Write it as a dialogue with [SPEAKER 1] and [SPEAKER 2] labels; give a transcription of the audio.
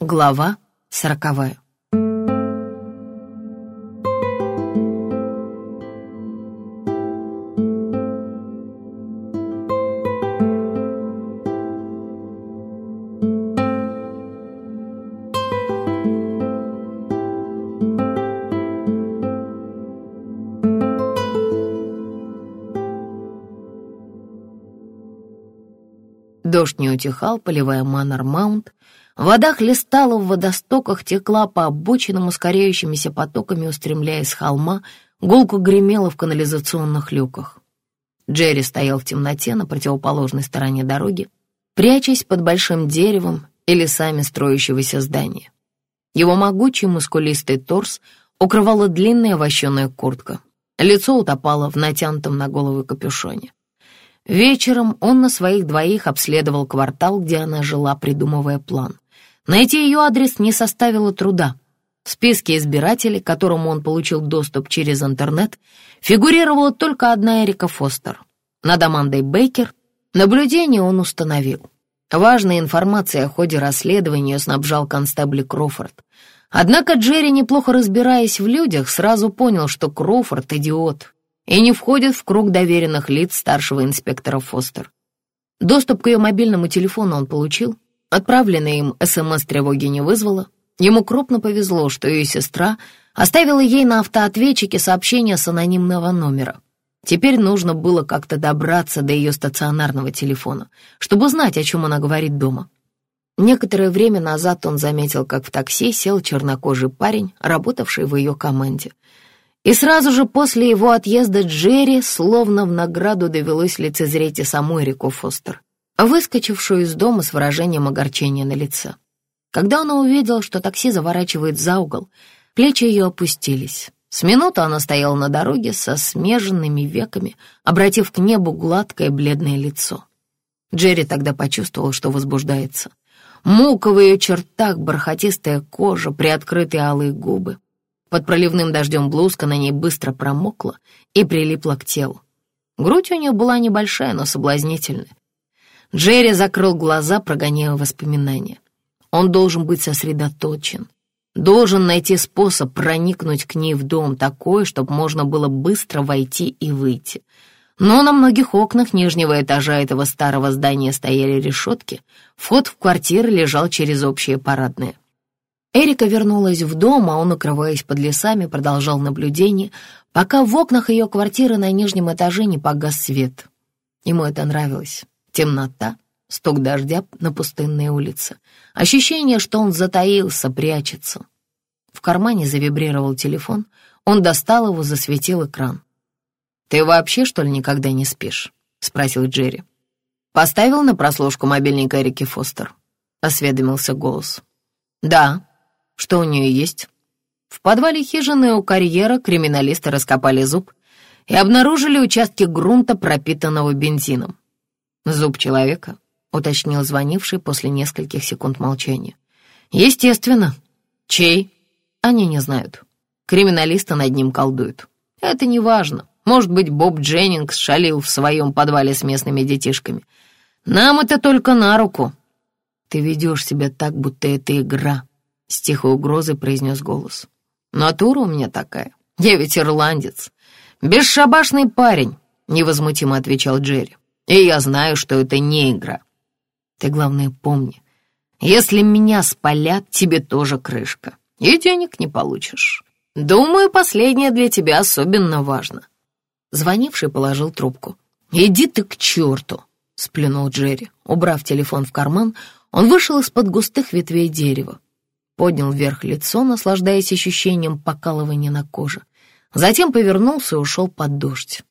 [SPEAKER 1] Глава сороковая. Дождь не утихал, поливая Маннер-Маунт. Вода хлестала в водостоках, текла по обочинам ускоряющимися потоками, устремляясь с холма, гулко гремела в канализационных люках. Джерри стоял в темноте на противоположной стороне дороги, прячась под большим деревом и лесами строящегося здания. Его могучий мускулистый торс укрывала длинная вощеная куртка. Лицо утопало в натянутом на голову капюшоне. Вечером он на своих двоих обследовал квартал, где она жила, придумывая план. Найти ее адрес не составило труда. В списке избирателей, к которому он получил доступ через интернет, фигурировала только одна Эрика Фостер. Над Амандой Бейкер наблюдение он установил. Важной информацией о ходе расследования снабжал констебль Крофорд. Однако Джерри, неплохо разбираясь в людях, сразу понял, что Крофорд — идиот, и не входит в круг доверенных лиц старшего инспектора Фостер. Доступ к ее мобильному телефону он получил, отправленная им СМС тревоги не вызвала. Ему крупно повезло, что ее сестра оставила ей на автоответчике сообщение с анонимного номера. Теперь нужно было как-то добраться до ее стационарного телефона, чтобы знать, о чем она говорит дома. Некоторое время назад он заметил, как в такси сел чернокожий парень, работавший в ее команде — и сразу же после его отъезда Джерри словно в награду довелось лицезреть и саму Эрику Фостер, выскочившую из дома с выражением огорчения на лице. Когда она увидела, что такси заворачивает за угол, плечи ее опустились. С минуты она стояла на дороге со смеженными веками, обратив к небу гладкое бледное лицо. Джерри тогда почувствовал, что возбуждается. Мука в ее чертах, бархатистая кожа, приоткрытые алые губы. Под проливным дождем блузка на ней быстро промокла и прилипла к телу. Грудь у нее была небольшая, но соблазнительная. Джерри закрыл глаза, прогоняя воспоминания. Он должен быть сосредоточен, должен найти способ проникнуть к ней в дом такой, чтобы можно было быстро войти и выйти. Но на многих окнах нижнего этажа этого старого здания стояли решетки, вход в квартиры лежал через общие парадные. Эрика вернулась в дом, а он, укрываясь под лесами, продолжал наблюдение, пока в окнах ее квартиры на нижнем этаже не погас свет. Ему это нравилось. Темнота, стук дождя на пустынной улице, ощущение, что он затаился, прячется. В кармане завибрировал телефон, он достал его, засветил экран. «Ты вообще, что ли, никогда не спишь?» — спросил Джерри. «Поставил на прослушку мобильник Эрики Фостер?» — осведомился голос. «Да», что у нее есть? В подвале хижины у карьера криминалисты раскопали зуб и обнаружили участки грунта, пропитанного бензином. «Зуб человека», — уточнил звонивший после нескольких секунд молчания. «Естественно. Чей?» «Они не знают. Криминалисты над ним колдуют. Это не важно. Может быть, Боб Дженнингс шалил в своем подвале с местными детишками. Нам это только на руку. Ты ведешь себя так, будто это игра», — с тихой угрозой произнес голос. «Натура у меня такая. Я ведь ирландец. Бесшабашный парень», — невозмутимо отвечал Джерри. «И я знаю, что это не игра. Ты, главное, помни, если меня спалят, тебе тоже крышка, и денег не получишь. Думаю, последнее для тебя особенно важно». Звонивший положил трубку. «Иди ты к черту!» — сплюнул Джерри. Убрав телефон в карман, он вышел из-под густых ветвей дерева поднял вверх лицо, наслаждаясь ощущением покалывания на коже. Затем повернулся и ушел под дождь.